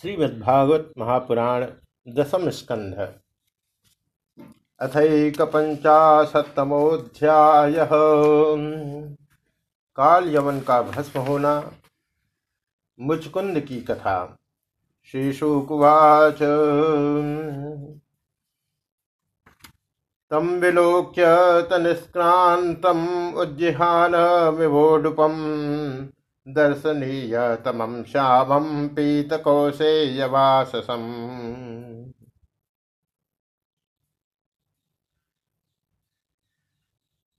श्रीमद्भागवत महापुराण दशम स्कंध अथकपंचाशतमोध्याय काल यमन का भस्म होना, मुचकुंद की कथा। श्रीशुकुवाच। तम विलोक्य तनिष्क्रान्तम् उज्जिहान विभोडुपम् दर्शनीय तमं श्यामं पीतकौशेयवाससम्।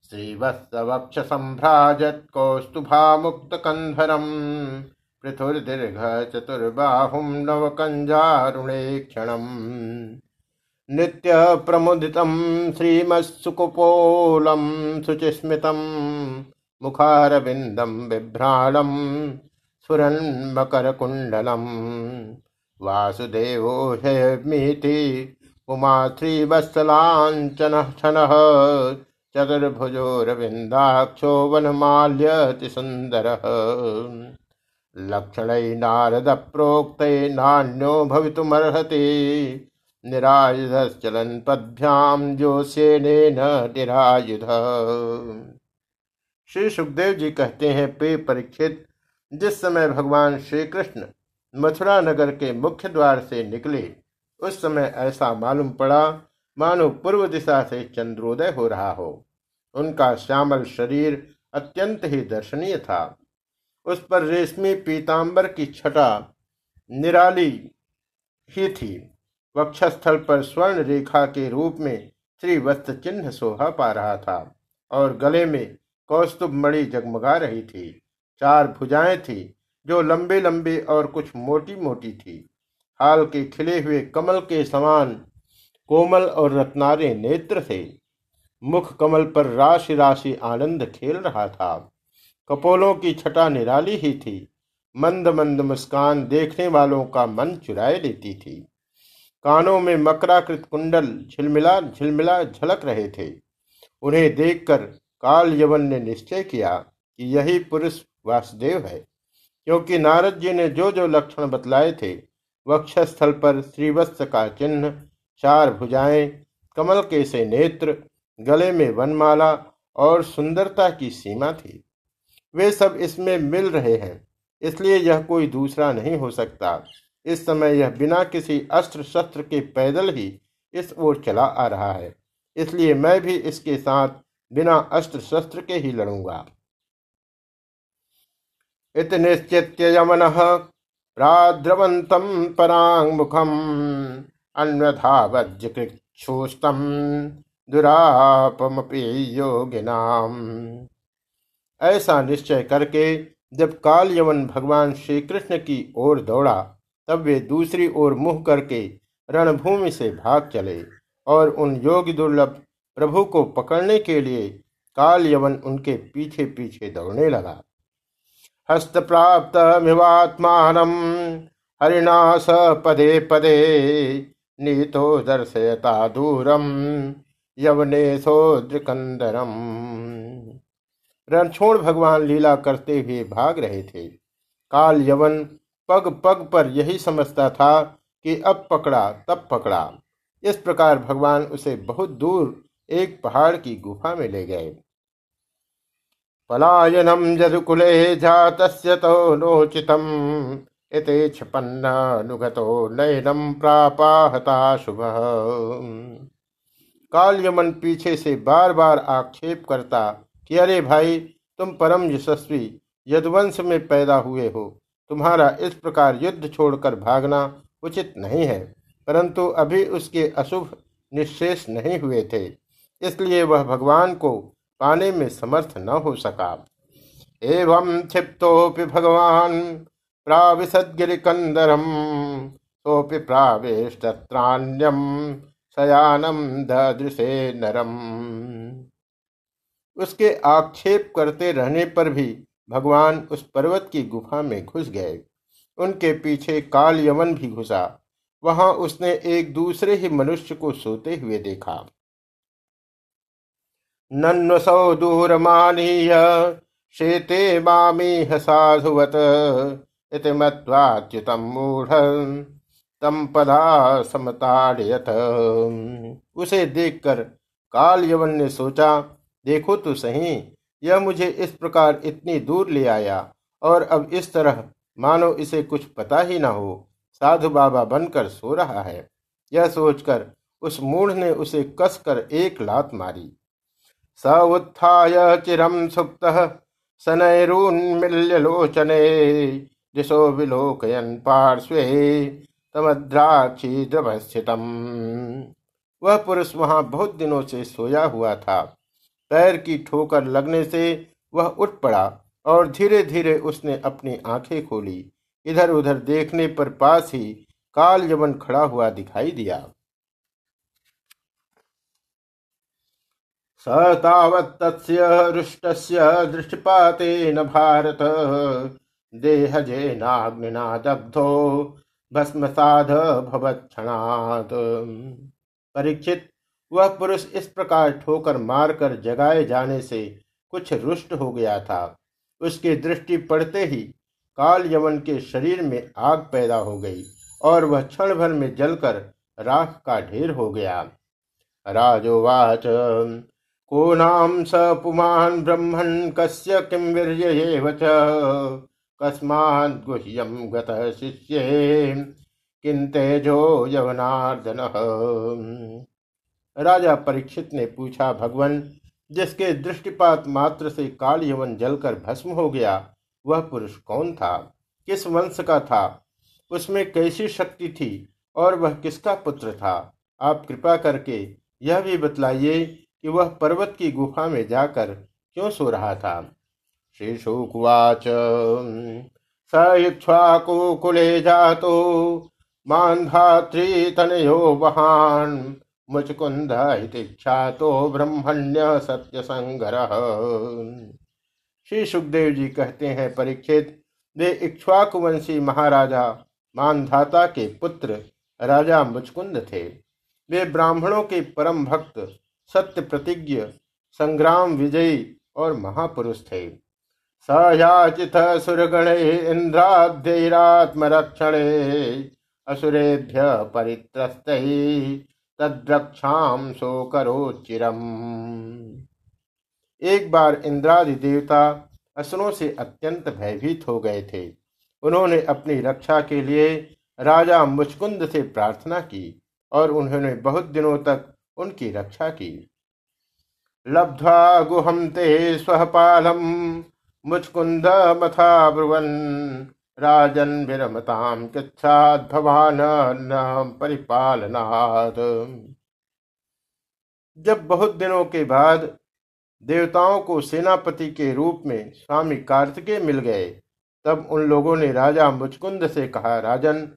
श्रीवत्सवक्षसम्भ्राजत् कौस्तुभामुक्तकन्धरम् पृथुर्दीर्घ चतुर्बाहुं नवकञ्जारुणे क्षणम् नित्यप्रमुदितं श्रीमत्सुकुपोलं शुचिस्मितम्। मुखारविन्दं बिभ्राणं स्फुरन्मकरकुण्डलम् वासुदेवो ह्यमीति उमा श्रीवत्सलाञ्चनः क्षणः चतुर्भुजोरविन्दाक्षो वनमाल्यति सुन्दरः। लक्षणै नारदप्रोक्तै नान्यो भवितुमर्हति। निरायुधश्चलन् पद्भ्यां जोस्येनेन निरायुध। श्री सुखदेव जी कहते हैं, पे परीक्षित, जिस समय भगवान श्री कृष्ण मथुरा नगर के मुख्य द्वार से निकले, उस समय ऐसा मालूम पड़ा मानो पूर्व दिशा से चंद्रोदय हो रहा हो। उनका श्यामल शरीर अत्यंत ही दर्शनीय था। उस पर रेशमी पीतांबर की छटा निराली ही थी। वक्षस्थल पर स्वर्ण रेखा के रूप में श्री वस्त्र चिन्ह शोभा पा रहा था और गले में कौस्तुभ मणि जगमगा रही थी। चार भुजाएँ थी, जो लंबे लंबे और कुछ मोटी मोटी थी। हाल के खिले हुए कमल के समान कोमल और रत्नारे नेत्र थे। मुख कमल पर राशि राशि आनंद खेल रहा था। कपोलों की छटा निराली ही थी। मंद मंद मुस्कान देखने वालों का मन चुराए लेती थी। कानों में मकराकृत कुंडल झिलमिला झिलमिला झलक रहे थे। उन्हें देखकर काल यवन ने निश्चय किया कि यही पुरुष वासुदेव है, क्योंकि नारद जी ने जो जो लक्षण बतलाए थे, वक्षस्थल पर श्रीवत्स का चिन्ह, चार भुजाएँ, कमल के से नेत्र, गले में वनमाला और सुंदरता की सीमा थी। वे सब इसमें मिल रहे हैं, इसलिए यह कोई दूसरा नहीं हो सकता। इस समय यह बिना किसी अस्त्र शस्त्र के पैदल ही इस ओर चला आ रहा है, इसलिए मैं भी इसके साथ बिना अस्त्र शस्त्र के ही लड़ूँगा। इत निश्चित यमन प्राद्रवंतम परांगमुखम अन्वधावज्ञोस्तम दुरापमपि योगिनाम। ऐसा निश्चय करके जब काल यवन भगवान श्री कृष्ण की ओर दौड़ा, तब वे दूसरी ओर मुँह करके रणभूमि से भाग चले और उन योगी दुर्लभ प्रभु को पकड़ने के लिए काल यवन उनके पीछे पीछे दौड़ने लगा। हस्त प्राप्त मिवात्मान हरिणा स पदे पदे, नीतो दर्शयता दूरम यवने सोद्रकंदरम रणछोड़ भगवान लीला करते हुए भाग रहे थे। काल यवन पग पग पर यही समझता था कि अब पकड़ा, तब पकड़ा। इस प्रकार भगवान उसे बहुत दूर एक पहाड़ की गुफा में ले गए। पलायनम जदुकुले जात तो नोचितम इते छपन्नुगतो नयनम प्रापाहता शुभ। काल यमन पीछे से बार बार आक्षेप करता कि अरे भाई, तुम परम यशस्वी यदुवंश में पैदा हुए हो। तुम्हारा इस प्रकार युद्ध छोड़कर भागना उचित नहीं है, परंतु अभी उसके अशुभ निशेष नहीं हुए थे। इसलिए वह भगवान को पाने में समर्थ न हो सका। एवं क्षिप्तोपि भगवान प्राविशदगिरिकंदरम सोपि प्रावेशत्राण्यम शयानम दृशे नरम। उसके आक्षेप करते रहने पर भी भगवान उस पर्वत की गुफा में घुस गए। उनके पीछे काल यमन भी घुसा। वहाँ उसने एक दूसरे ही मनुष्य को सोते हुए देखा। नन्वसौ दूरमानीय शेते मामीह साधुवत, इति मत्वाच्युतम मूढ़, तम पदा समताड़यत। उसे देखकर काल यवन ने सोचा, देखो तो सही, यह मुझे इस प्रकार इतनी दूर ले आया, और अब इस तरह मानो इसे कुछ पता ही न हो, साधु बाबा बनकर सो रहा है। यह सोचकर उस मूढ़ ने उसे कसकर एक लात मारी। स उत्थाय चिरम सुप्त लोचने दिशो विलोकयन पार्श्वे तमद्राक्षी द्रवस्थितम। वह पुरुष वहाँ बहुत दिनों से सोया हुआ था। पैर की ठोकर लगने से वह उठ पड़ा और धीरे धीरे उसने अपनी आँखें खोली। इधर उधर देखने पर पास ही काल यवन खड़ा हुआ दिखाई दिया। सतावत् दृष्टिपाते न भारत। देहजेनाग्निना दग्धो, भस्मसाध भवक्षणात् परीक्षित, वह पुरुष इस प्रकार ठोकर मारकर जगाए जाने से कुछ रुष्ट हो गया था। उसकी दृष्टि पड़ते ही काल यमन के शरीर में आग पैदा हो गई और वह क्षण भर में जलकर राख का ढेर हो गया। राजोवाच को नाम स पुमान ब्रह्मण कस्य किम वीर्य कस्मात् गुह्यम गत शिष्य किंतेजो यवनार्दन? राजा परीक्षित ने पूछा, भगवान, जिसके दृष्टिपात मात्र से काल यवन जलकर भस्म हो गया, वह पुरुष कौन था? किस वंश का था? उसमें कैसी शक्ति थी? और वह किसका पुत्र था? आप कृपा करके यह भी बतलाइए कि वह पर्वत की गुफा में जाकर क्यों सो रहा था? श्री शुकुवाच स मान भातृ तनयो वहान मुचकुंद तो ब्रह्मण्य सत्य संग्रह श्री सुखदेव जी कहते हैं परीक्षित वे इक्ष्वाकुवंशी महाराजा मानधाता के पुत्र राजा मुचकुंद थे। वे ब्राह्मणों के परम भक्त सत्य प्रतिज्ञ, संग्राम विजयी और महापुरुष थे। सयाचित सुरगण इंद्राद्यरात्मरक्षण, असुरेभ्य परित्रस्त तद्रक्षाम सो करो चिरम। एक बार इंद्रादि देवता असुरों से अत्यंत भयभीत हो गए थे। उन्होंने अपनी रक्षा के लिए राजा मुचकुंद से प्रार्थना की और उन्होंने बहुत दिनों तक उनकी रक्षा की। लब्ध्वा गुहम ते स्वपालम मुचकुंद मथा ब्रुवन। राजन विरमताम कृच्छाद भवान परिपालनाथ जब बहुत दिनों के बाद देवताओं को सेनापति के रूप में स्वामी कार्तिकेय मिल गए, तब उन लोगों ने राजा मुचकुंद से कहा, राजन,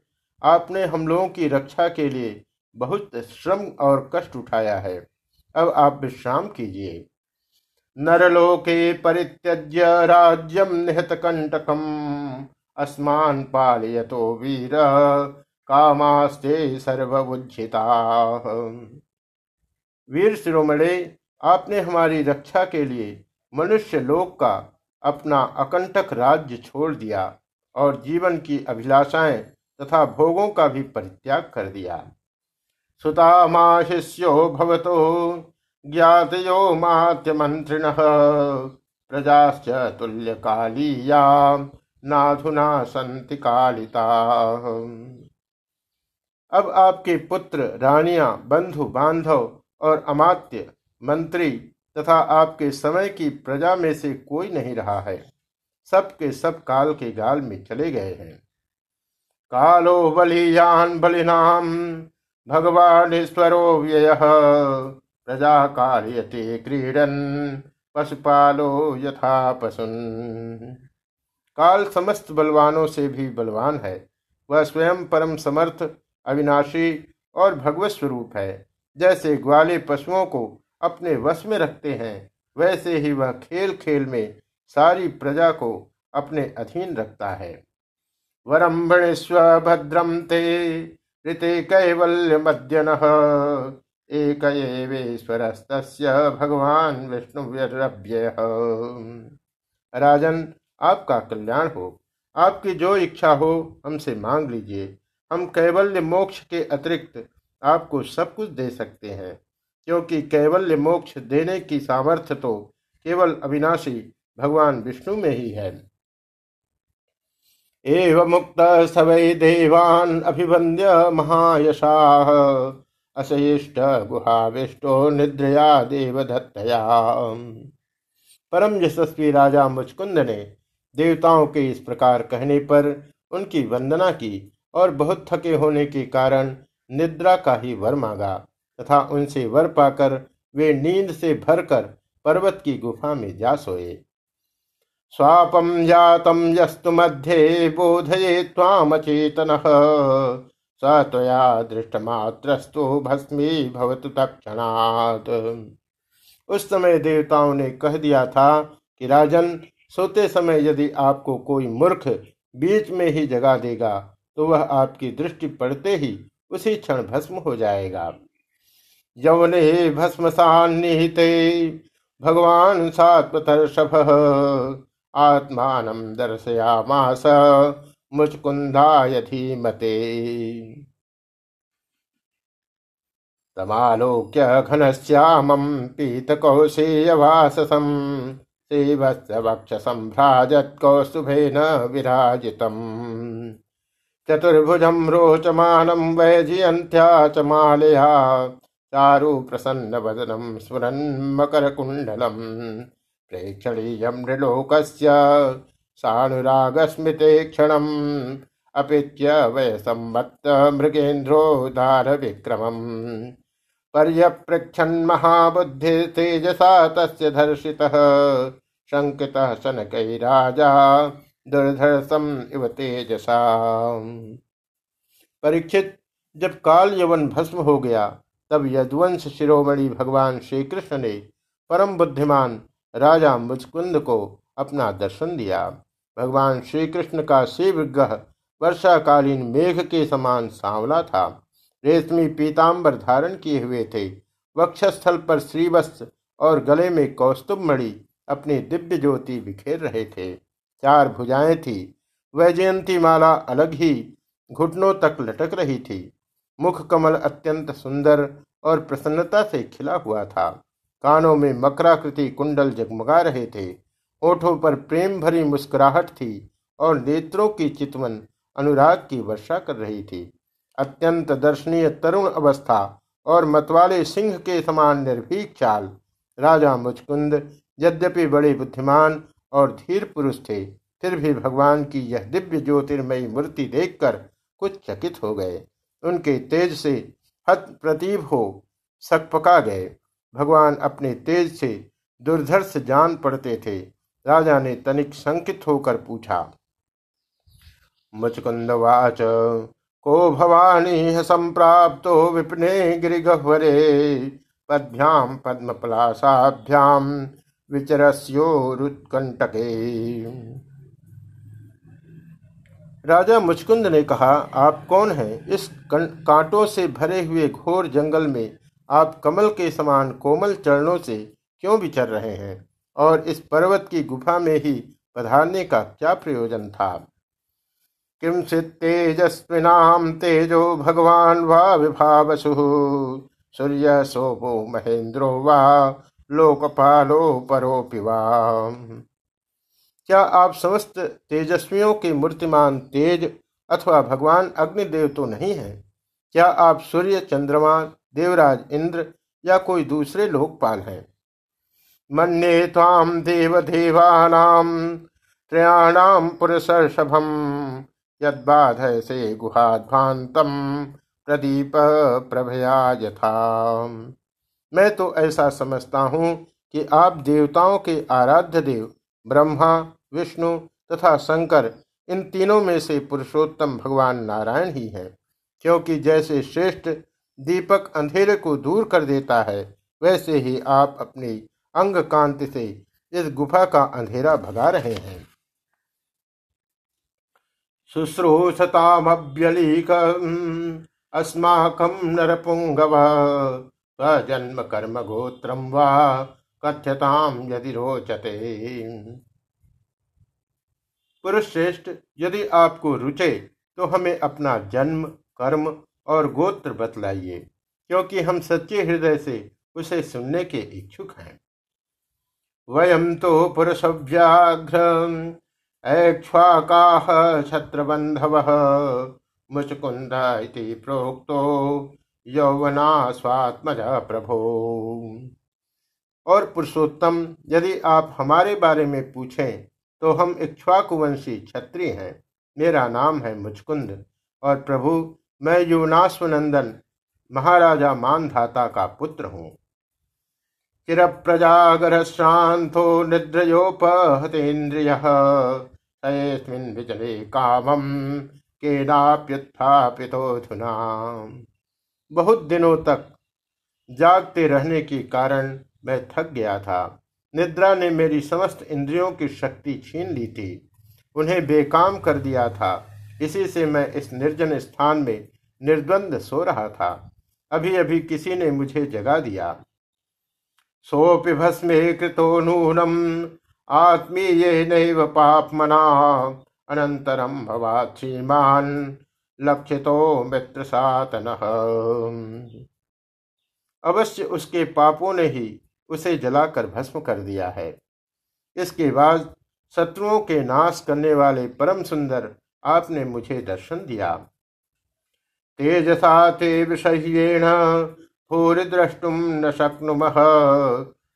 आपने हम लोगों की रक्षा के लिए बहुत श्रम और कष्ट उठाया है। अब आप विश्राम कीजिए। नरलोके परित्यज्य राज्यम निहत कंटकम। अस्मान पालयतो वीर। कामास्ते सर्वबुज्झिता वीर शिरोमणे, आपने हमारी रक्षा के लिए मनुष्य लोक का अपना अकंटक राज्य छोड़ दिया और जीवन की अभिलाषाएँ तथा भोगों का भी परित्याग कर दिया। सुतामाशिष्यो भवतो। ज्ञातयो मात्य मंत्रिण प्रजाश्च तुल्यकालीया, नाधुना संति कालिता। अब आपके पुत्र, रानियाँ, बंधु, बांधव और अमात्य, मंत्री तथा आपके समय की प्रजा में से कोई नहीं रहा है। सबके सब काल के गाल में चले गए हैं। कालो बलियान बलिनाम भगवान ईश्वरो व्यय। प्रजा कार्यते क्रीडन, पशुपालो यथा पशुन। काल समस्त बलवानों से भी बलवान है। वह स्वयं परम समर्थ, अविनाशी और भगवत स्वरूप है। जैसे ग्वाले पशुओं को अपने वश में रखते हैं, वैसे ही वह खेल खेल में सारी प्रजा को अपने अधीन रखता है। वरम्भणेश्व भद्रम ते ऋते कैवल्य मद्यन एक भगवान विष्णु राजन, आपका कल्याण हो। आपकी जो इच्छा हो, हमसे मांग लीजिए। हम कैवल्य मोक्ष के अतिरिक्त आपको सब कुछ दे सकते हैं। क्योंकि कैवल्य मोक्ष देने की सामर्थ्य तो केवल अविनाशी भगवान विष्णु में ही है। एव मुक्त सवै देवान अभिवंद्य महायशाह अशिष्ट गुहाविष्टो निद्रया देवदत्तया। परम यशस्वी राजा मुचकुंद ने देवताओं के इस प्रकार कहने पर उनकी वंदना की और बहुत थके होने के कारण निद्रा का ही वर मांगा तथा उनसे वर पाकर वे नींद से भरकर पर्वत की गुफा में जा सोए। स्वापम जातम यस्तु मध्ये बोधये तामचेतन सत्वया दृष्टमात्रस्तु भस्मी भवतु तक्षणात् उस समय देवताओं ने कह दिया था कि राजन, सोते समय यदि आपको कोई मूर्ख बीच में ही जगा देगा तो वह आपकी दृष्टि पड़ते ही उसी क्षण भस्म हो जाएगा। यवने भस्म सान्निहिते भगवान सात्वतर्षभ। आत्मान दर्शयामास। मुचकुंदाय धीमते तमालोक्य घनश्यामं पीतकौशेयवाससं। सेवस्वक्षसम्भ्राजत् कौस्तुभेन विराजितम्। चतुर्भुजं रोचमानं वैजयन्त्या च मालया। चारु प्रसन्नवदनं स्फुरन्मकरकुण्डलम् प्रेक्षणीयं नृलोकस्य सानुरागस्मिते क्षणम् अपित्य वयसम्मत्त मृगेन्द्रोदारविक्रमम् पर्यप्रेक्षन् महाबुद्धिस्तेजसा तस्य धर्षितः शङ्कितः शनकैराजा दुर्धर्षम इव तेजसा। परीक्षित, जब काल यवन भस्म हो गया, तब यदुवंश शिरोमणि भगवान श्री कृष्ण ने परम बुद्धिमान राजा मुचकुंद को अपना दर्शन दिया। भगवान श्री कृष्ण का शिव ग्रह वर्षाकालीन मेघ के समान सांवला था। रेशमी पीताम्बर धारण किए हुए थे। वक्षस्थल पर श्रीवस्त्र और गले में कौस्तुभ मणि अपनी दिव्य ज्योति बिखेर रहे थे। चार भुजाएँ थी। वैजयंती माला अलग ही घुटनों तक लटक रही थी। मुख कमल अत्यंत सुंदर और प्रसन्नता से खिला हुआ था। कानों में मकराकृति कुंडल जगमगा रहे थे। ओठों पर प्रेम भरी मुस्कुराहट थी और नेत्रों की चितवन अनुराग की वर्षा कर रही थी। अत्यंत दर्शनीय तरुण अवस्था और मतवाले सिंह के समान निर्भीक चाल। राजा मुचकुंद यद्यपि बड़े बुद्धिमान और धीर पुरुष थे, फिर भी भगवान की यह दिव्य ज्योतिर्मयी मूर्ति देखकर कुछ चकित हो गए। उनके तेज से हत प्रतीब हो सकपका गए। भगवान अपने तेज से दुर्धर्ष जान पड़ते थे। राजा ने तनिक संकित होकर पूछा मुचकुंदवाच को भवानी संप्राप्तो विपने गिरिगह्वरे? पद्भ्याम पद्मपलासाभ्याम विचरस्योरुत्कंटके राजा मुचकुंद ने कहा, आप कौन हैं? इस कांटों से भरे हुए घोर जंगल में आप कमल के समान कोमल चरणों से क्यों विचर रहे हैं? और इस पर्वत की गुफा में ही पधारने का क्या प्रयोजन था? किंचित तेजस्विनाम तेजो भगवान वा विभावसु। सूर्य सोपो महेंद्रो वा लोकपालो परोपिवा क्या आप समस्त तेजस्वियों के मूर्तिमान तेज अथवा भगवान अग्निदेव तो नहीं है? क्या आप सूर्य चंद्रमा देवराज इंद्र या कोई दूसरे लोकपाल हैं। मन्ये ताम देवदेवानाम त्रयाणाम पुरुषर्षभम यदबाध से गुहाध्वांतम प्रदीप प्रभया यथा। मैं तो ऐसा समझता हूँ कि आप देवताओं के आराध्य देव, ब्रह्मा, विष्णु तथा शंकर, इन तीनों में से पुरुषोत्तम भगवान नारायण ही हैं, क्योंकि जैसे श्रेष्ठ दीपक अंधेरे को दूर कर देता है। वैसे ही आप अपनी अंग कांति से इस गुफा का अंधेरा भगा रहे हैं। शुश्रूषतामभ्यलीक कर्म गोत्रम वा कथ्यताम यदि रोचते। पुरुष श्रेष्ठ यदि आपको रुचे तो हमें अपना जन्म, कर्म और गोत्र बतलाइए, क्योंकि हम सच्चे हृदय से उसे सुनने के इच्छुक हैं। वयम तो पुरुष व्याघ्र ऐक्ष्वाकाः छत्रबन्धवः मुचकुंद प्रोक्तो यौवना स्वात्मज प्रभो। और पुरुषोत्तम, यदि आप हमारे बारे में पूछें तो हम इक्ष्वाकुवंशी क्षत्रिय हैं। मेरा नाम है मुचकुंद और प्रभु मैं युवनाश्वनंदन, महाराजा मानधाता का पुत्र हूँ। चिर प्रजागर श्रांतो निद्रयोपहतेन्द्रिय, तयस्मिन् विचले कामम केनाप्युत्थापितोधुना बहुत दिनों तक जागते रहने के कारण मैं थक गया था। निद्रा ने मेरी समस्त इंद्रियों की शक्ति छीन ली थी। उन्हें बेकाम कर दिया था। इसी से मैं इस निर्जन स्थान में निर्द्वंद सो रहा था। अभी अभी किसी ने मुझे जगा दिया। सोपि भस्मे कृतो नूनम, आत्मीय नैव पापमना अनंतरम भवात श्रीमान, लक्षितो मित्र सातन अवश्य उसके पापों ने ही उसे जलाकर भस्म कर दिया है। इसके बाद शत्रुओं के नाश करने वाले परम सुंदर आपने मुझे दर्शन दिया। तेजसा ते विषयेण भूरि द्रष्टुम न शक्नुमः।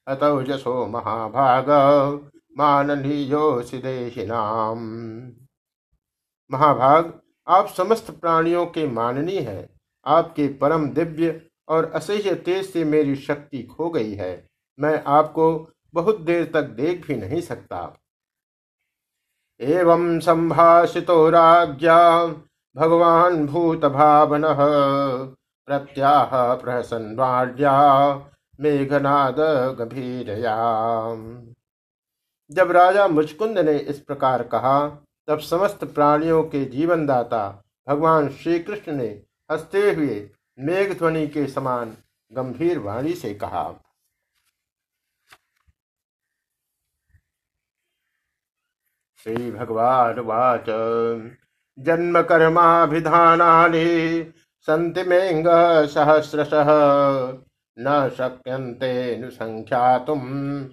अतौजसो महाभाग माननीयोसिदेशिनाम महाभाग, आप समस्त प्राणियों के माननीय हैं। आपके परम दिव्य और असह्य तेज से मेरी शक्ति खो गई है। मैं आपको बहुत देर तक देख भी नहीं सकता। एवं संभाषितो राज्ञा भगवान भूत भावन प्रत्याह प्रहसन मेघनाद गभीरया। जब राजा मुचकुंद ने इस प्रकार कहा, तब समस्त प्राणियों के जीवनदाता भगवान श्री कृष्ण ने हँसते हुए मेघ ध्वनि के समान गंभीर वाणी से कहा, श्री भगवान वाच। जन्म कर्माभिधानानि सन्ति मेंग सहस्रशः। न शक्यन्ते नुसंख्यातुम्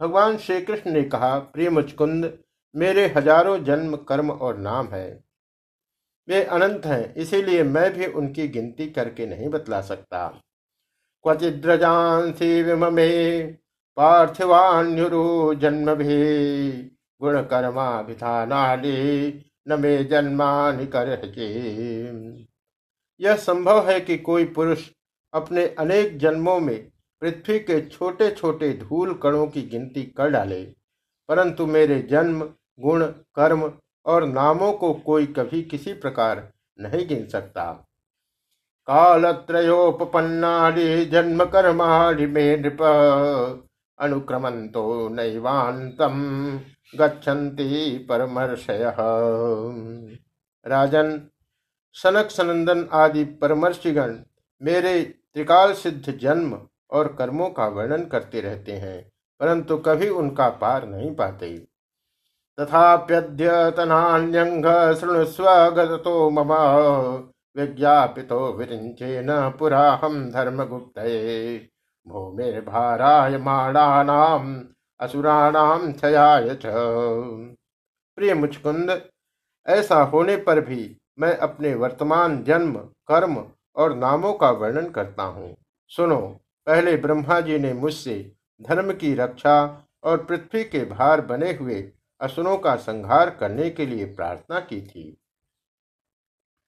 भगवान श्री कृष्ण ने कहा, प्रिय मुचकुंद, मेरे हज़ारों जन्म, कर्म और नाम है। वे अनंत हैं, इसीलिए मैं भी उनकी गिनती करके नहीं बतला सकता। क्वचिद्रजांसी विमे पार्थिवान्युरु जन्म भी गुण कर्माभिधानाली न मे जन्मानि कर यह संभव है कि कोई पुरुष अपने अनेक जन्मों में पृथ्वी के छोटे छोटे धूल कणों की गिनती कर डाले, परंतु मेरे जन्म, गुण, कर्म और नामों को कोई कभी किसी प्रकार नहीं गिन सकता। कालत्रयोपन्नाडि जन्म कर्माडि में नृप अनुक्रमंतो नैवांतम गच्छन्ति परमर्षय। राजन, सनक, सनंदन आदि परमर्षिगण मेरे त्रिकाल सिद्ध जन्म और कर्मों का वर्णन करते रहते हैं, परंतु कभी उनका पार नहीं पाते। तथाप्यद्यतनान्यंग शृणुस्व गतो मम, विज्ञापितो विरिंचेन पुरा हम धर्मगुप्त भूमिर्भाराय माणानाम असुराणाम छयाय प्रिय मुचकुंद, ऐसा होने पर भी मैं अपने वर्तमान जन्म, कर्म और नामों का वर्णन करता हूँ। सुनो, पहले ब्रह्मा जी ने मुझसे धर्म की रक्षा और पृथ्वी के भार बने हुए असुरों का संहार करने के लिए प्रार्थना की थी।